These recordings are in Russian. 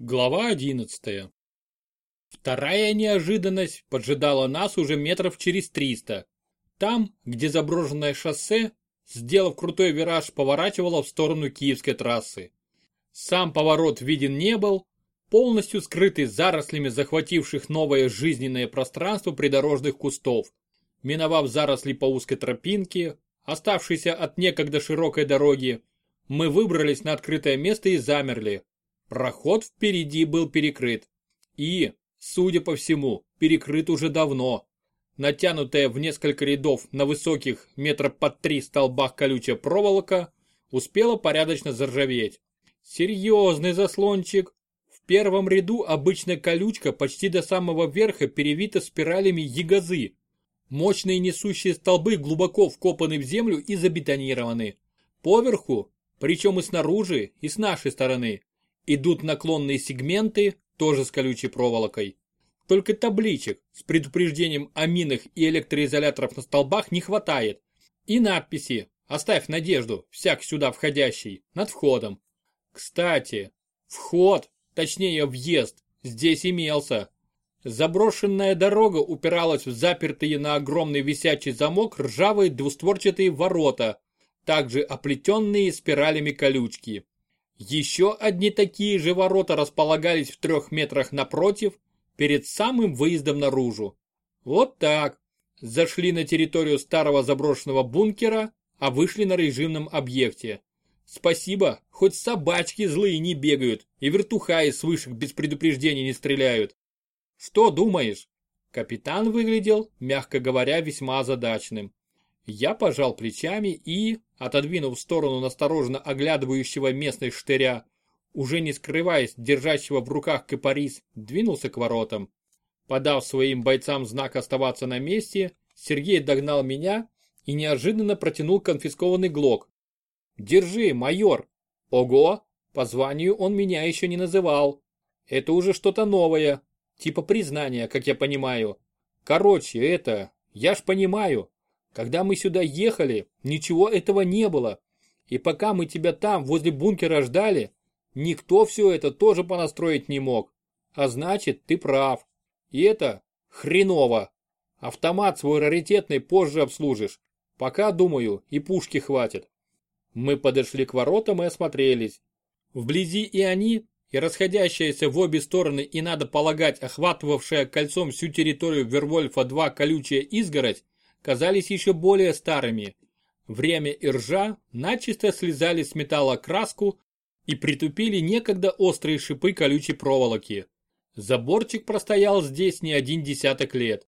Глава одиннадцатая. Вторая неожиданность поджидала нас уже метров через триста. Там, где заброшенное шоссе, сделав крутой вираж, поворачивало в сторону киевской трассы. Сам поворот виден не был, полностью скрытый зарослями захвативших новое жизненное пространство придорожных кустов. Миновав заросли по узкой тропинке, оставшейся от некогда широкой дороги, мы выбрались на открытое место и замерли, Проход впереди был перекрыт. И, судя по всему, перекрыт уже давно. Натянутая в несколько рядов на высоких метров под три столбах колючая проволока успела порядочно заржаветь. Серьезный заслончик. В первом ряду обычная колючка почти до самого верха перевита спиралями ягозы. Мощные несущие столбы глубоко вкопаны в землю и забетонированы. Поверху, причем и снаружи, и с нашей стороны, Идут наклонные сегменты, тоже с колючей проволокой. Только табличек с предупреждением о минах и электроизоляторов на столбах не хватает. И надписи «Оставь надежду, всяк сюда входящий» над входом. Кстати, вход, точнее въезд, здесь имелся. Заброшенная дорога упиралась в запертые на огромный висячий замок ржавые двустворчатые ворота, также оплетенные спиралями колючки. Еще одни такие же ворота располагались в трех метрах напротив, перед самым выездом наружу. Вот так. Зашли на территорию старого заброшенного бункера, а вышли на режимном объекте. Спасибо, хоть собачки злые не бегают и вертухаи с вышек без предупреждения не стреляют. Что думаешь? Капитан выглядел, мягко говоря, весьма озадаченным. Я пожал плечами и, отодвинув в сторону настороженно оглядывающего местный штыря, уже не скрываясь, держащего в руках кипарис, двинулся к воротам. Подав своим бойцам знак оставаться на месте, Сергей догнал меня и неожиданно протянул конфискованный глок. «Держи, майор!» «Ого! По званию он меня еще не называл. Это уже что-то новое, типа признания, как я понимаю. Короче, это, я ж понимаю, когда мы сюда ехали, ничего этого не было. И пока мы тебя там, возле бункера ждали, никто все это тоже понастроить не мог. А значит, ты прав. И это хреново. Автомат свой раритетный позже обслужишь. Пока, думаю, и пушки хватит. Мы подошли к воротам и осмотрелись. Вблизи и они, и расходящаяся в обе стороны и, надо полагать, охватывавшая кольцом всю территорию Вервольфа-2 колючая изгородь, казались еще более старыми. Время и ржа начисто слезали с металла краску и притупили некогда острые шипы колючей проволоки. Заборчик простоял здесь не один десяток лет.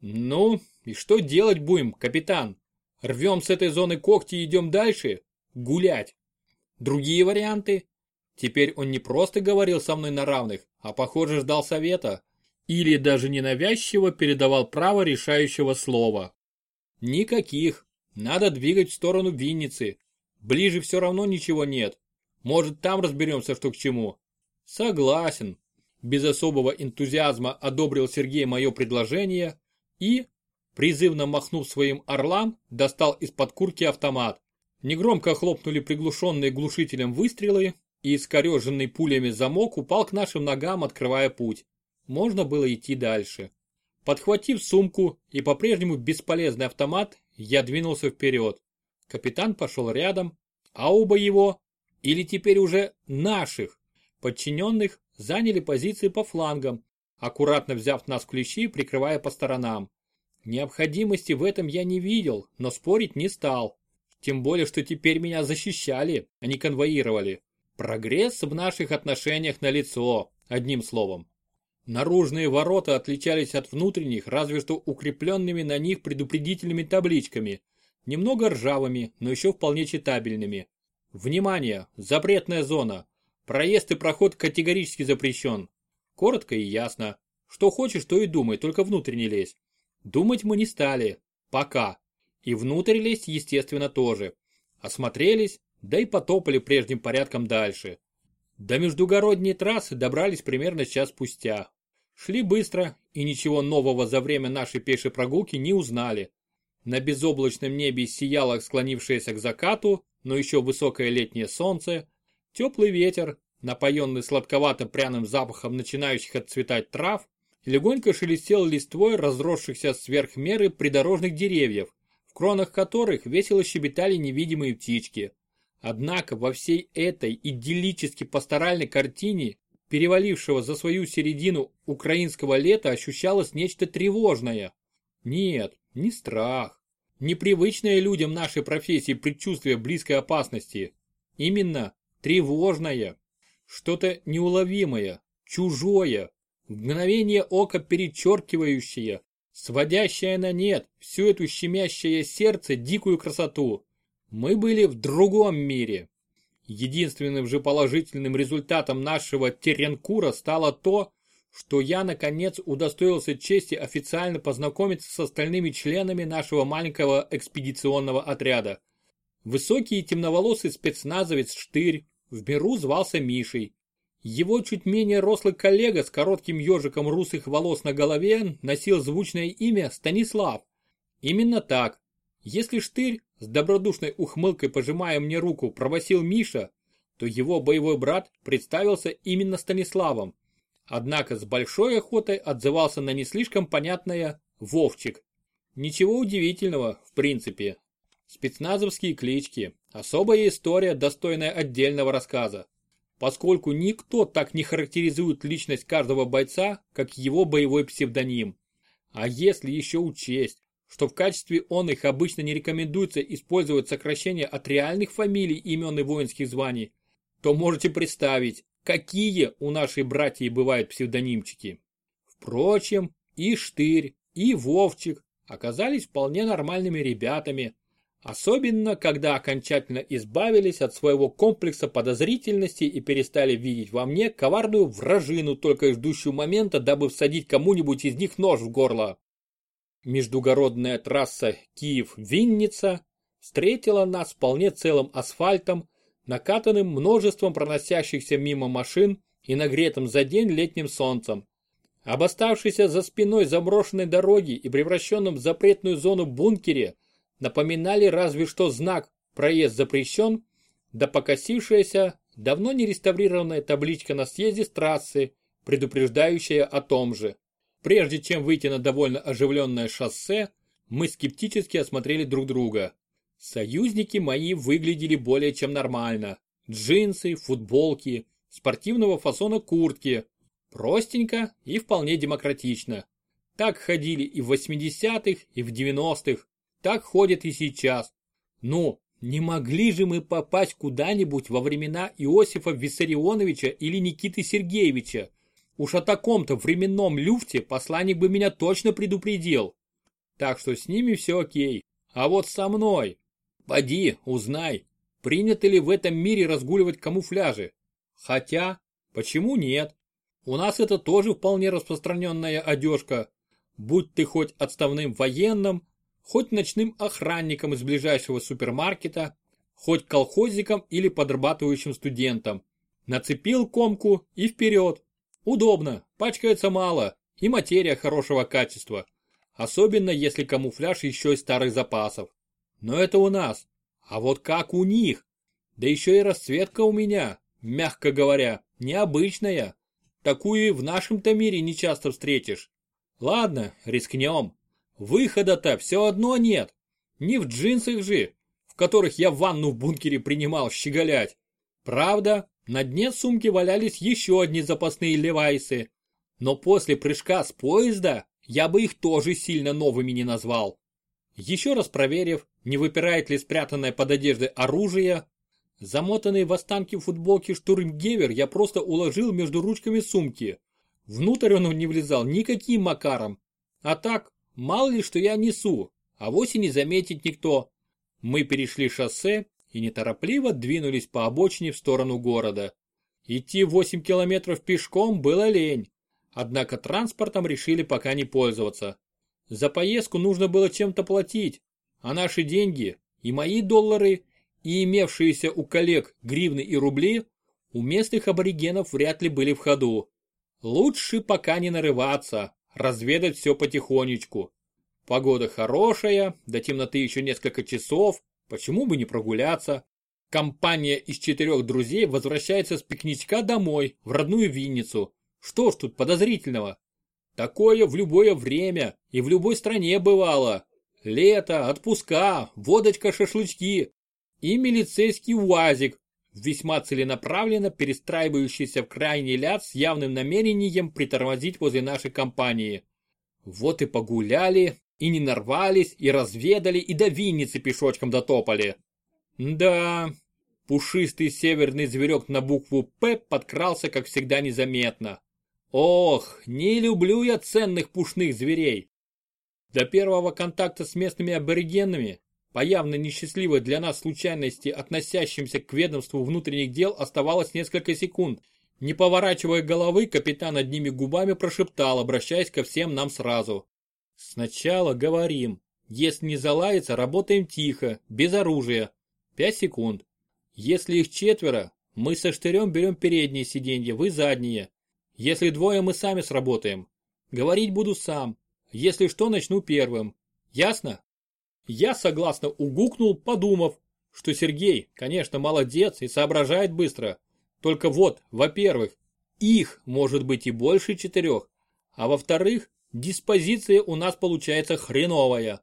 Ну, и что делать будем, капитан? Рвем с этой зоны когти и идем дальше? Гулять. Другие варианты? Теперь он не просто говорил со мной на равных, а похоже ждал совета. Или даже ненавязчиво передавал право решающего слова. Никаких. Надо двигать в сторону Винницы. Ближе все равно ничего нет. Может там разберемся, что к чему. Согласен. Без особого энтузиазма одобрил Сергей мое предложение и, призывно махнув своим орлам, достал из-под куртки автомат. Негромко хлопнули приглушенные глушителем выстрелы, и искореженный пулями замок упал к нашим ногам, открывая путь. Можно было идти дальше. Подхватив сумку и по-прежнему бесполезный автомат, я двинулся вперед. Капитан пошел рядом, а оба его, или теперь уже наших, подчиненных, заняли позиции по флангам, аккуратно взяв нас в клещи, прикрывая по сторонам. Необходимости в этом я не видел, но спорить не стал. Тем более, что теперь меня защищали, а не конвоировали. Прогресс в наших отношениях налицо, одним словом. Наружные ворота отличались от внутренних разве что укрепленными на них предупредительными табличками, немного ржавыми, но еще вполне читабельными. Внимание! Запретная зона! Проезд и проход категорически запрещен. Коротко и ясно. Что хочешь, то и думай, только внутрь не лезь. Думать мы не стали. Пока. И внутрь лезть, естественно, тоже. Осмотрелись, да и потопали прежним порядком дальше. До междугородней трассы добрались примерно час спустя. Шли быстро и ничего нового за время нашей пешей прогулки не узнали. На безоблачном небе сияло склонившееся к закату, но еще высокое летнее солнце, теплый ветер, напоенный сладковато-пряным запахом начинающих отцветать трав, легонько шелестел листвой разросшихся сверх меры придорожных деревьев, в кронах которых весело щебетали невидимые птички. Однако во всей этой идиллически пасторальной картине, перевалившего за свою середину украинского лета, ощущалось нечто тревожное. Нет, не страх, непривычное людям нашей профессии предчувствие близкой опасности. Именно тревожное. Что-то неуловимое, чужое, в мгновение ока перечеркивающее, сводящее на нет всю эту щемящее сердце дикую красоту. Мы были в другом мире. Единственным же положительным результатом нашего теренкура стало то, что я наконец удостоился чести официально познакомиться с остальными членами нашего маленького экспедиционного отряда. Высокий и темноволосый спецназовец Штырь в миру звался Мишей. Его чуть менее рослый коллега с коротким ежиком русых волос на голове носил звучное имя Станислав. Именно так. Если Штырь с добродушной ухмылкой пожимая мне руку пробасил Миша, то его боевой брат представился именно Станиславом. Однако с большой охотой отзывался на не слишком понятное «Вовчик». Ничего удивительного, в принципе. Спецназовские клички – особая история, достойная отдельного рассказа. Поскольку никто так не характеризует личность каждого бойца, как его боевой псевдоним. А если еще учесть, что в качестве он их обычно не рекомендуется использовать сокращение от реальных фамилий, имен и воинских званий, то можете представить, какие у нашей братьи бывают псевдонимчики. Впрочем, и Штырь, и Вовчик оказались вполне нормальными ребятами, особенно когда окончательно избавились от своего комплекса подозрительности и перестали видеть во мне коварную вражину, только ждущую момента, дабы всадить кому-нибудь из них нож в горло. Междугородная трасса Киев-Винница встретила нас вполне целым асфальтом, накатанным множеством проносящихся мимо машин и нагретым за день летним солнцем. Об оставшейся за спиной заброшенной дороги и превращенном в запретную зону бункере напоминали разве что знак «Проезд запрещен», да покосившаяся, давно не реставрированная табличка на съезде с трассы, предупреждающая о том же. Прежде чем выйти на довольно оживленное шоссе, мы скептически осмотрели друг друга. Союзники мои выглядели более чем нормально. Джинсы, футболки, спортивного фасона куртки. Простенько и вполне демократично. Так ходили и в 80-х, и в 90-х. Так ходят и сейчас. Но не могли же мы попасть куда-нибудь во времена Иосифа Виссарионовича или Никиты Сергеевича. Уж о таком-то временном люфте посланник бы меня точно предупредил. Так что с ними все окей. А вот со мной Поди, узнай, принято ли в этом мире разгуливать камуфляжи. Хотя, почему нет? У нас это тоже вполне распространенная одежка. Будь ты хоть отставным военным, хоть ночным охранником из ближайшего супермаркета, хоть колхозником или подрабатывающим студентом. Нацепил комку и вперед. Удобно, пачкается мало и материя хорошего качества. Особенно если камуфляж еще из старых запасов. Но это у нас. А вот как у них? Да еще и расцветка у меня, мягко говоря, необычная. Такую в нашем-то мире не часто встретишь. Ладно, рискнем. Выхода-то все одно нет. Не в джинсах же, в которых я ванну в бункере принимал щеголять. Правда, на дне сумки валялись еще одни запасные левайсы. Но после прыжка с поезда я бы их тоже сильно новыми не назвал. Еще раз проверив, не выпирает ли спрятанное под одеждой оружие, замотанный в останки футболки штурмгевер я просто уложил между ручками сумки. Внутрь он не влезал никаким макаром. А так, мало ли что я несу, а вовсе не заметит никто. Мы перешли шоссе и неторопливо двинулись по обочине в сторону города. Идти 8 километров пешком было лень, однако транспортом решили пока не пользоваться. За поездку нужно было чем-то платить, а наши деньги, и мои доллары, и имевшиеся у коллег гривны и рубли, у местных аборигенов вряд ли были в ходу. Лучше пока не нарываться, разведать все потихонечку. Погода хорошая, до темноты еще несколько часов, почему бы не прогуляться. Компания из четырех друзей возвращается с пикничка домой, в родную Винницу. Что ж тут подозрительного? Такое в любое время и в любой стране бывало. Лето, отпуска, водочка-шашлычки и милицейский УАЗик, весьма целенаправленно перестраивающийся в крайний ляд с явным намерением притормозить возле нашей компании. Вот и погуляли, и не нарвались, и разведали, и до Винницы пешочком дотопали. Да, пушистый северный зверек на букву «П» подкрался, как всегда, незаметно. Ох, не люблю я ценных пушных зверей. До первого контакта с местными аборигенами, по явно несчастливой для нас случайности, относящимся к ведомству внутренних дел, оставалось несколько секунд. Не поворачивая головы, капитан одними губами прошептал, обращаясь ко всем нам сразу. Сначала говорим. Если не залается, работаем тихо, без оружия. Пять секунд. Если их четверо, мы со штырем берем передние сиденья, вы задние. Если двое, мы сами сработаем. Говорить буду сам. Если что, начну первым. Ясно? Я согласно угукнул, подумав, что Сергей, конечно, молодец и соображает быстро. Только вот, во-первых, их может быть и больше четырех, а во-вторых, диспозиция у нас получается хреновая,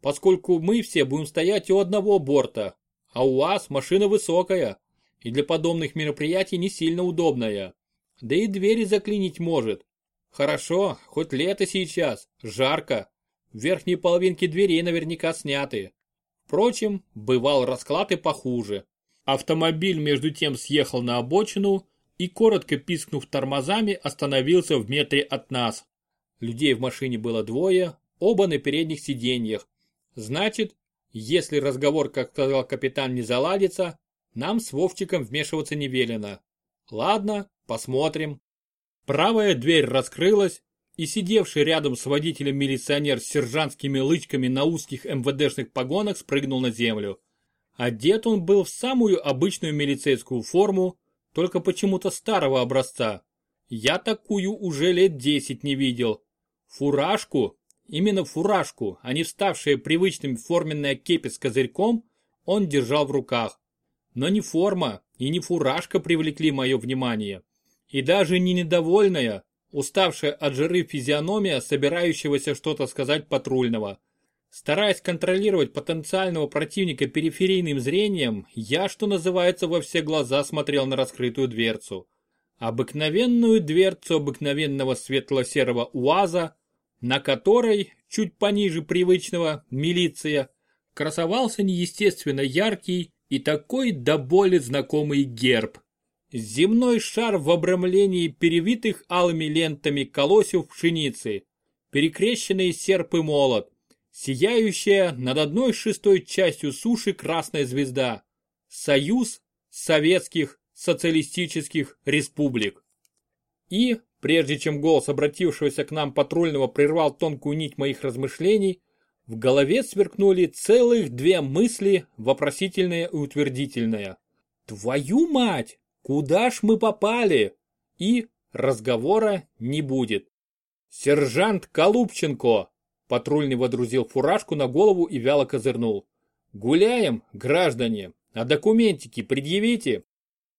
поскольку мы все будем стоять у одного борта, а у вас машина высокая и для подобных мероприятий не сильно удобная. Да и двери заклинить может. Хорошо, хоть лето сейчас, жарко. Верхние половинки дверей наверняка сняты. Впрочем, бывал расклад и похуже. Автомобиль между тем съехал на обочину и, коротко пискнув тормозами, остановился в метре от нас. Людей в машине было двое, оба на передних сиденьях. Значит, если разговор, как сказал капитан, не заладится, нам с Вовчиком вмешиваться не велено. Ладно, посмотрим. Правая дверь раскрылась, и сидевший рядом с водителем милиционер с сержантскими лычками на узких МВДшных погонах спрыгнул на землю. Одет он был в самую обычную милицейскую форму, только почему-то старого образца. Я такую уже лет десять не видел. Фуражку, именно фуражку, а не вставшая привычным форменная кепи с козырьком, он держал в руках. Но не форма и не фуражка привлекли мое внимание. И даже не недовольная, уставшая от жиры физиономия собирающегося что-то сказать патрульного. Стараясь контролировать потенциального противника периферийным зрением, я, что называется, во все глаза смотрел на раскрытую дверцу. Обыкновенную дверцу обыкновенного светло-серого УАЗа, на которой, чуть пониже привычного, милиция, красовался неестественно яркий и такой до боли знакомый герб. Земной шар в обрамлении перевитых алыми лентами колосьев пшеницы, перекрещенный серп и молот, сияющая над одной шестой частью суши красная звезда. Союз Советских Социалистических Республик. И, прежде чем голос обратившегося к нам патрульного прервал тонкую нить моих размышлений, в голове сверкнули целых две мысли, вопросительная и утвердительная. «Твою мать! Куда ж мы попали? И разговора не будет. Сержант Колубченко! Патрульный водрузил фуражку на голову и вяло козырнул. Гуляем, граждане, а документики предъявите.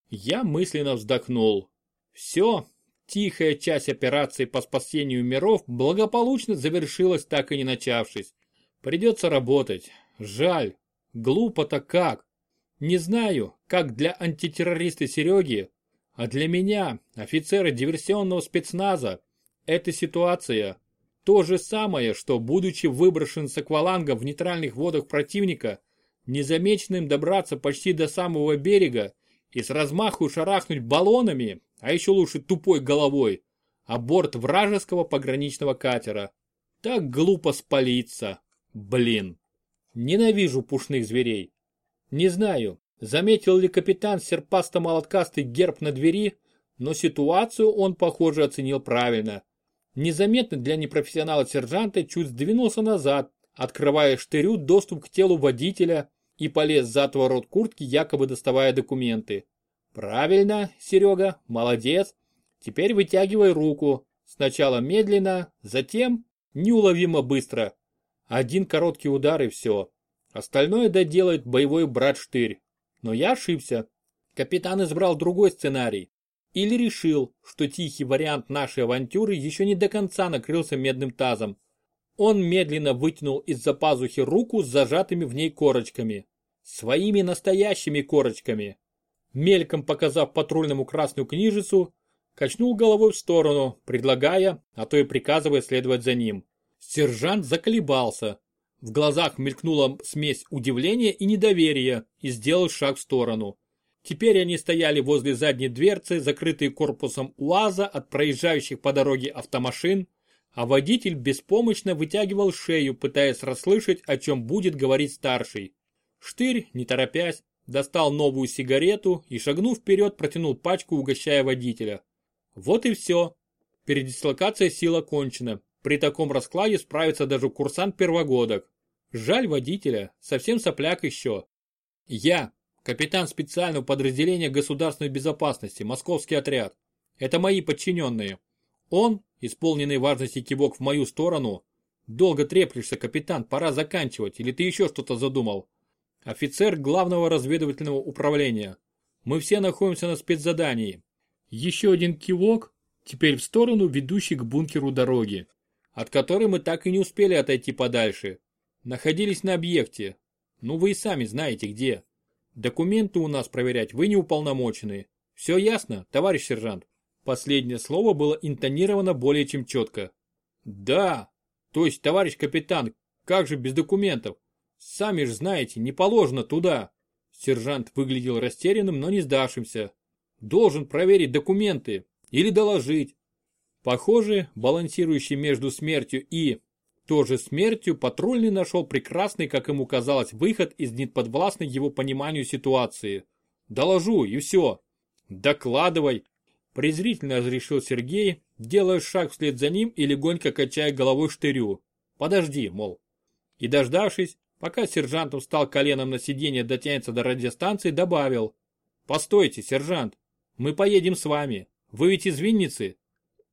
Я мысленно вздохнул. Все, тихая часть операции по спасению миров благополучно завершилась, так и не начавшись. Придется работать. Жаль. Глупо-то как. Не знаю, как для антитеррориста Сереги, а для меня, офицера диверсионного спецназа, эта ситуация то же самое, что, будучи выброшен с акваланга в нейтральных водах противника, незамеченным добраться почти до самого берега и с размаху шарахнуть баллонами, а еще лучше тупой головой, а борт вражеского пограничного катера. Так глупо спалиться. Блин. Ненавижу пушных зверей. Не знаю, заметил ли капитан серпасто-молоткастый герб на двери, но ситуацию он, похоже, оценил правильно. Незаметно для непрофессионала сержанта чуть сдвинулся назад, открывая штырю доступ к телу водителя и полез за отворот куртки, якобы доставая документы. Правильно, Серега, молодец. Теперь вытягивай руку. Сначала медленно, затем неуловимо быстро. Один короткий удар и все. Остальное доделает боевой брат Штырь. Но я ошибся. Капитан избрал другой сценарий. Или решил, что тихий вариант нашей авантюры еще не до конца накрылся медным тазом. Он медленно вытянул из-за пазухи руку с зажатыми в ней корочками. Своими настоящими корочками. Мельком показав патрульному красную книжицу, качнул головой в сторону, предлагая, а то и приказывая следовать за ним. Сержант заколебался. В глазах мелькнула смесь удивления и недоверия и сделал шаг в сторону. Теперь они стояли возле задней дверцы, закрытые корпусом УАЗа от проезжающих по дороге автомашин, а водитель беспомощно вытягивал шею, пытаясь расслышать, о чем будет говорить старший. Штырь, не торопясь, достал новую сигарету и, шагнув вперед, протянул пачку, угощая водителя. Вот и все. Передислокация сил окончена. При таком раскладе справится даже курсант первогодок. Жаль водителя, совсем сопляк еще. Я, капитан специального подразделения государственной безопасности, московский отряд. Это мои подчиненные. Он, исполненный важности кивок в мою сторону, долго треплешься, капитан, пора заканчивать, или ты еще что-то задумал? Офицер главного разведывательного управления. Мы все находимся на спецзадании. Еще один кивок, теперь в сторону ведущей к бункеру дороги, от которой мы так и не успели отойти подальше. Находились на объекте. Ну вы и сами знаете где. Документы у нас проверять вы не уполномочены. Все ясно, товарищ сержант? Последнее слово было интонировано более чем четко. Да, то есть, товарищ капитан, как же без документов? Сами же знаете, не положено туда. Сержант выглядел растерянным, но не сдавшимся. Должен проверить документы или доложить. Похоже, балансирующий между смертью и тоже смертью патрульный нашел прекрасный, как ему казалось, выход из неподвластной его пониманию ситуации. Доложу и все. Докладывай. Презрительно разрешил Сергей, делая шаг вслед за ним и легонько качая головой штырю. Подожди, мол. И дождавшись, Пока сержант устал коленом на сиденье дотянется до радиостанции, добавил. «Постойте, сержант, мы поедем с вами. Вы ведь из Винницы?»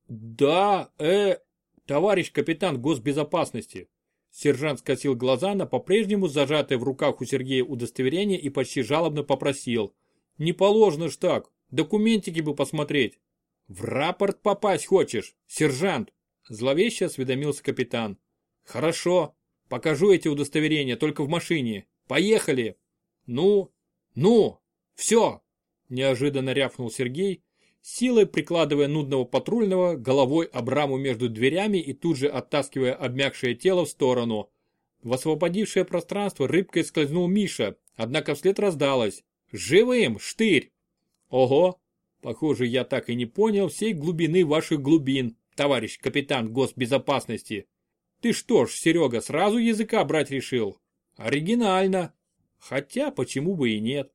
«Да, э, товарищ капитан госбезопасности». Сержант скосил глаза на по-прежнему зажатое в руках у Сергея удостоверение и почти жалобно попросил. «Не положено ж так, документики бы посмотреть». «В рапорт попасть хочешь, сержант?» Зловеще осведомился капитан. «Хорошо, Покажу эти удостоверения только в машине. Поехали!» «Ну? Ну? Все!» Неожиданно рявкнул Сергей, силой прикладывая нудного патрульного головой об раму между дверями и тут же оттаскивая обмякшее тело в сторону. В освободившее пространство рыбкой скользнул Миша, однако вслед раздалось. «Живым, штырь!» «Ого! Похоже, я так и не понял всей глубины ваших глубин, товарищ капитан госбезопасности!» Ты что ж, Серега, сразу языка брать решил? Оригинально. Хотя, почему бы и нет.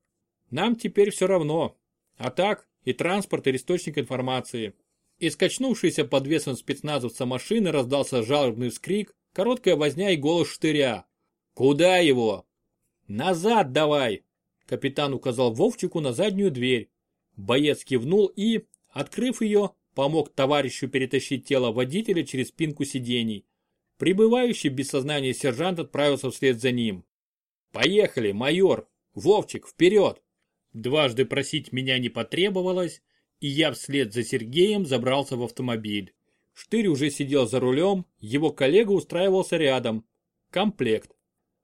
Нам теперь все равно. А так, и транспорт, и источник информации. Из качнувшейся под весом спецназовца машины раздался жалобный вскрик, короткая возня и голос штыря. «Куда его?» «Назад давай!» Капитан указал Вовчику на заднюю дверь. Боец кивнул и, открыв ее, помог товарищу перетащить тело водителя через спинку сидений. Прибывающий без сознания сержант отправился вслед за ним. «Поехали, майор! Вовчик, вперед!» Дважды просить меня не потребовалось, и я вслед за Сергеем забрался в автомобиль. Штырь уже сидел за рулем, его коллега устраивался рядом. Комплект.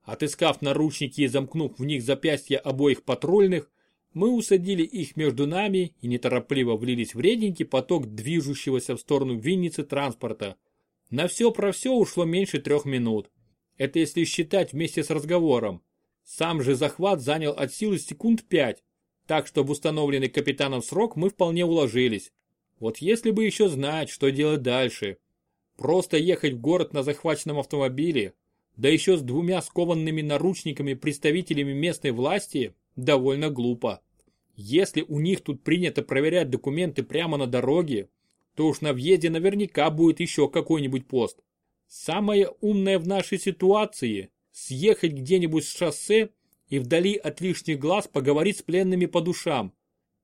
Отыскав наручники и замкнув в них запястья обоих патрульных, мы усадили их между нами и неторопливо влились в реденький поток движущегося в сторону Винницы транспорта – на все про все ушло меньше трех минут. Это если считать вместе с разговором. Сам же захват занял от силы секунд пять, так что в установленный капитаном срок мы вполне уложились. Вот если бы еще знать, что делать дальше. Просто ехать в город на захваченном автомобиле, да еще с двумя скованными наручниками представителями местной власти, довольно глупо. Если у них тут принято проверять документы прямо на дороге, то уж на въезде наверняка будет еще какой-нибудь пост. Самое умное в нашей ситуации – съехать где-нибудь с шоссе и вдали от лишних глаз поговорить с пленными по душам.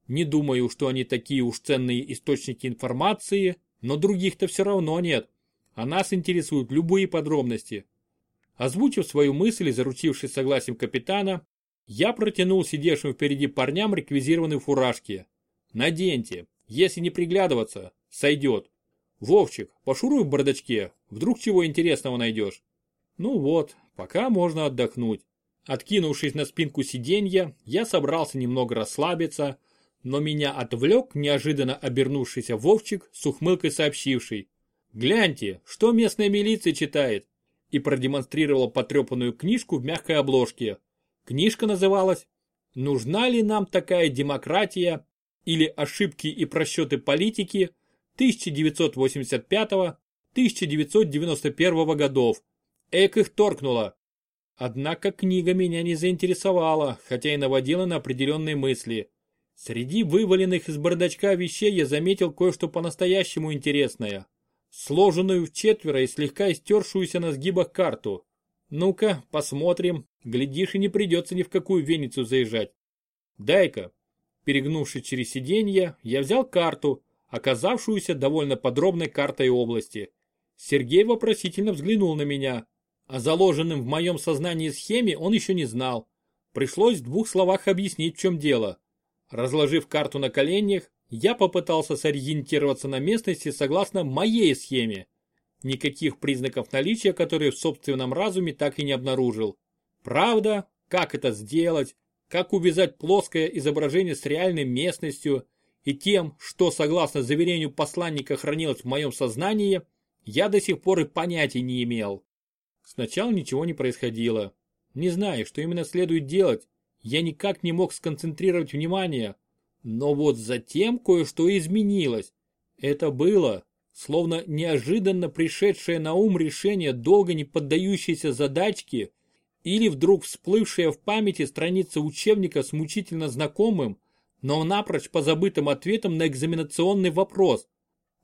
Не думаю, что они такие уж ценные источники информации, но других-то все равно нет, а нас интересуют любые подробности. Озвучив свою мысль и заручившись согласием капитана, Я протянул сидевшим впереди парням реквизированные фуражки. Наденьте, если не приглядываться, сойдет. Вовчик, пошуруй в бардачке, вдруг чего интересного найдешь. Ну вот, пока можно отдохнуть. Откинувшись на спинку сиденья, я собрался немного расслабиться, но меня отвлек неожиданно обернувшийся Вовчик с ухмылкой сообщивший. «Гляньте, что местная милиция читает!» и продемонстрировал потрепанную книжку в мягкой обложке. Книжка называлась «Нужна ли нам такая демократия?» или «Ошибки и просчеты политики 1985-1991 годов». Эк их торкнуло. Однако книга меня не заинтересовала, хотя и наводила на определенные мысли. Среди вываленных из бардачка вещей я заметил кое-что по-настоящему интересное. Сложенную в четверо и слегка истершуюся на сгибах карту. Ну-ка, посмотрим, глядишь и не придется ни в какую веницу заезжать. Дай-ка. Перегнувшись через сиденье, я взял карту, оказавшуюся довольно подробной картой области. Сергей вопросительно взглянул на меня. О заложенном в моем сознании схеме он еще не знал. Пришлось в двух словах объяснить, в чем дело. Разложив карту на коленях, я попытался сориентироваться на местности согласно моей схеме. Никаких признаков наличия, которые в собственном разуме так и не обнаружил. Правда, как это сделать, как увязать плоское изображение с реальной местностью и тем, что согласно заверению посланника хранилось в моем сознании, я до сих пор и понятия не имел. Сначала ничего не происходило. Не зная, что именно следует делать, я никак не мог сконцентрировать внимание. Но вот затем кое-что изменилось. Это было, словно неожиданно пришедшее на ум решение долго не поддающейся задачки или вдруг всплывшая в памяти страница учебника с мучительно знакомым, но напрочь позабытым ответом на экзаменационный вопрос.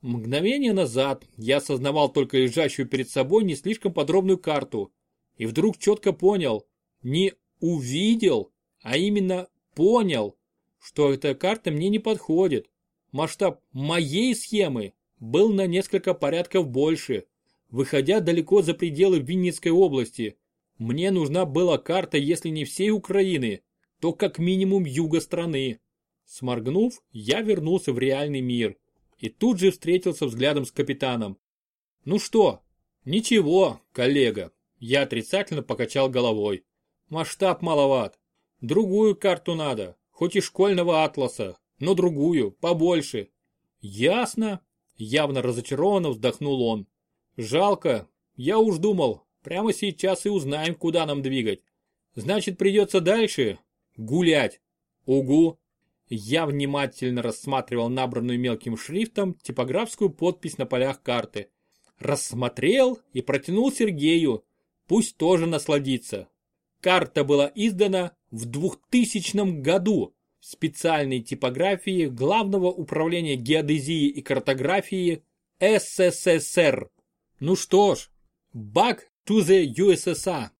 Мгновение назад я осознавал только лежащую перед собой не слишком подробную карту. И вдруг четко понял, не увидел, а именно понял, что эта карта мне не подходит. Масштаб моей схемы был на несколько порядков больше, выходя далеко за пределы Винницкой области. Мне нужна была карта, если не всей Украины, то как минимум юга страны. Сморгнув, я вернулся в реальный мир и тут же встретился взглядом с капитаном. «Ну что?» «Ничего, коллега», я отрицательно покачал головой. «Масштаб маловат. Другую карту надо, хоть и школьного атласа, но другую, побольше». «Ясно», явно разочарованно вздохнул он. «Жалко, я уж думал, прямо сейчас и узнаем, куда нам двигать. Значит, придется дальше гулять. Угу, я внимательно рассматривал набранную мелким шрифтом типографскую подпись на полях карты. Рассмотрел и протянул Сергею. Пусть тоже насладится. Карта была издана в 2000 году в специальной типографии Главного управления геодезии и картографии СССР. Ну что ж, back to the USSR.